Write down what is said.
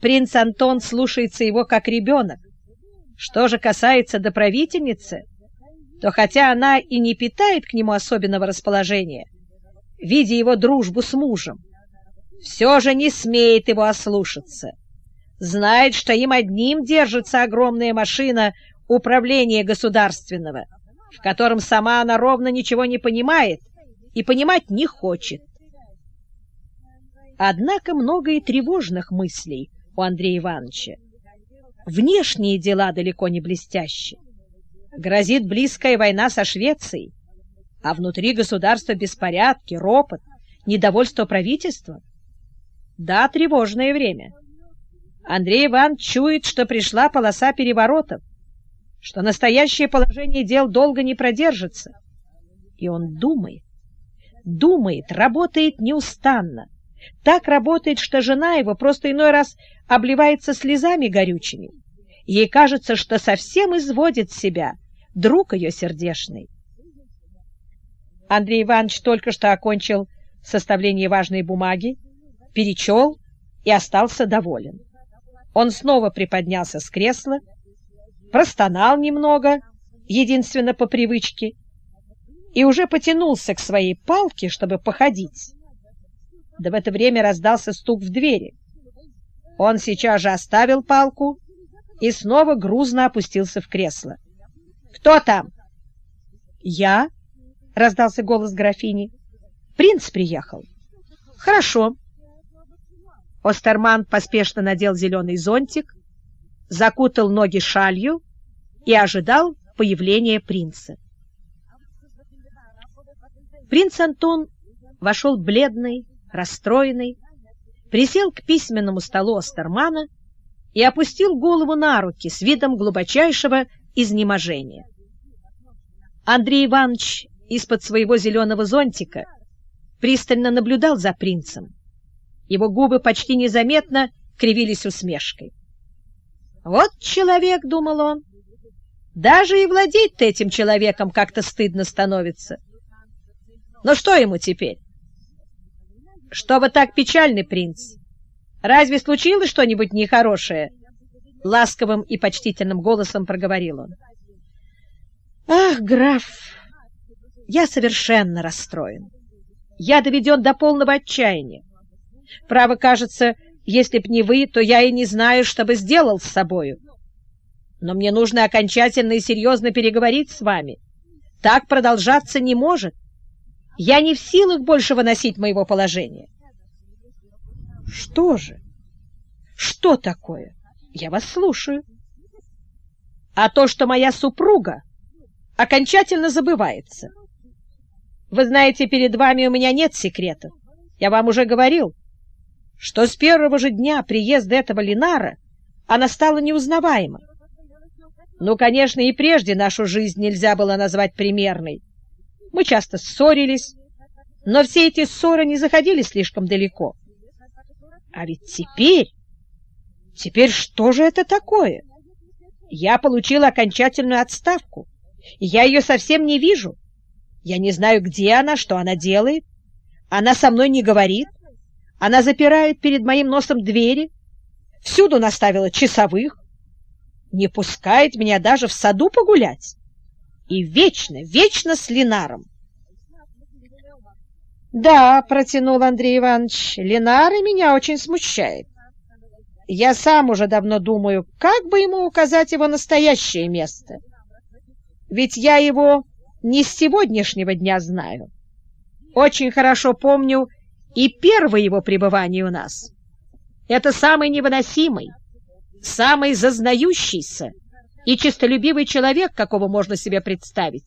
Принц Антон слушается его как ребенок. Что же касается до правительницы, то хотя она и не питает к нему особенного расположения, видя его дружбу с мужем, все же не смеет его ослушаться. Знает, что им одним держится огромная машина управления государственного, в котором сама она ровно ничего не понимает и понимать не хочет. Однако много и тревожных мыслей у Андрея Ивановича. Внешние дела далеко не блестящие. Грозит близкая война со Швецией, а внутри государства беспорядки, ропот, недовольство правительства. Да, тревожное время. Андрей Иван чует, что пришла полоса переворотов, что настоящее положение дел долго не продержится. И он думает, думает, работает неустанно. Так работает, что жена его просто иной раз обливается слезами горючими. Ей кажется, что совсем изводит себя друг ее сердешный. Андрей Иванович только что окончил составление важной бумаги, перечел и остался доволен. Он снова приподнялся с кресла, простонал немного, единственно по привычке, и уже потянулся к своей палке, чтобы походить. Да в это время раздался стук в двери. Он сейчас же оставил палку и снова грузно опустился в кресло. «Кто там?» «Я», — раздался голос графини. «Принц приехал». «Хорошо». Остерман поспешно надел зеленый зонтик, закутал ноги шалью и ожидал появления принца. Принц Антон вошел бледный, расстроенный, присел к письменному столу Остермана и опустил голову на руки с видом глубочайшего изнеможения. Андрей Иванович из-под своего зеленого зонтика пристально наблюдал за принцем. Его губы почти незаметно кривились усмешкой. «Вот человек», — думал он, — «даже и владеть этим человеком как-то стыдно становится. Но что ему теперь? «Что вы так печальны, принц? Разве случилось что-нибудь нехорошее?» Ласковым и почтительным голосом проговорил он. «Ах, граф, я совершенно расстроен. Я доведен до полного отчаяния. Право, кажется, если б не вы, то я и не знаю, что бы сделал с собою. Но мне нужно окончательно и серьезно переговорить с вами. Так продолжаться не может. Я не в силах больше выносить моего положения. Что же? Что такое? Я вас слушаю. А то, что моя супруга окончательно забывается. Вы знаете, перед вами у меня нет секретов. Я вам уже говорил, что с первого же дня приезда этого Линара она стала неузнаваема. Ну, конечно, и прежде нашу жизнь нельзя было назвать примерной. Мы часто ссорились, но все эти ссоры не заходили слишком далеко. А ведь теперь... Теперь что же это такое? Я получила окончательную отставку, я ее совсем не вижу. Я не знаю, где она, что она делает. Она со мной не говорит. Она запирает перед моим носом двери, всюду наставила часовых, не пускает меня даже в саду погулять и вечно, вечно с Ленаром. «Да», — протянул Андрей Иванович, — «Ленара меня очень смущает. Я сам уже давно думаю, как бы ему указать его настоящее место. Ведь я его не с сегодняшнего дня знаю. Очень хорошо помню и первое его пребывание у нас. Это самый невыносимый, самый зазнающийся, и честолюбивый человек, какого можно себе представить.